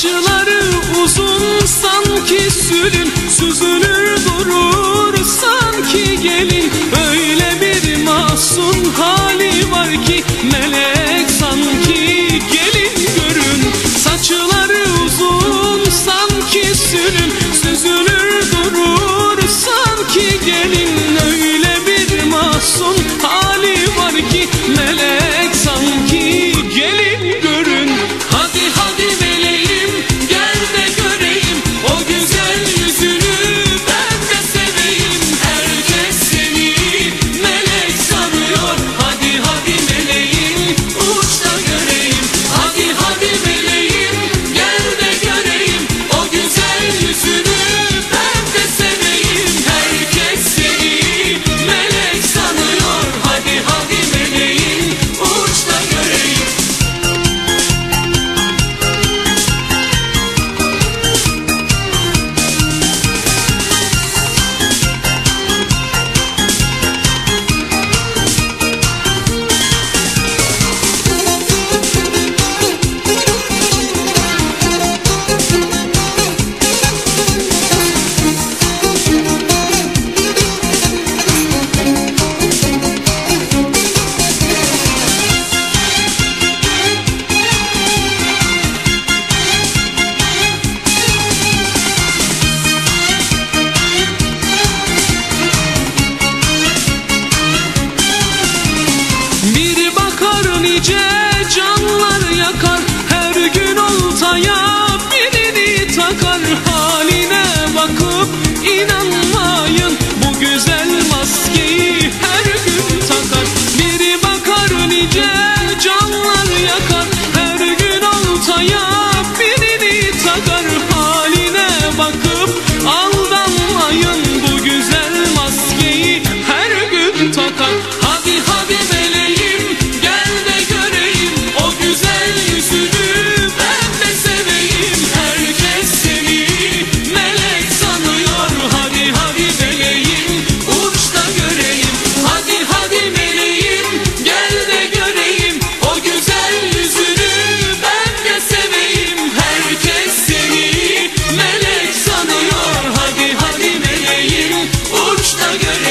Saçları uzun sanki sülün Süzülür durur sanki gelin. Öyle bir masum hali var ki melek gün oltaya Boşta göre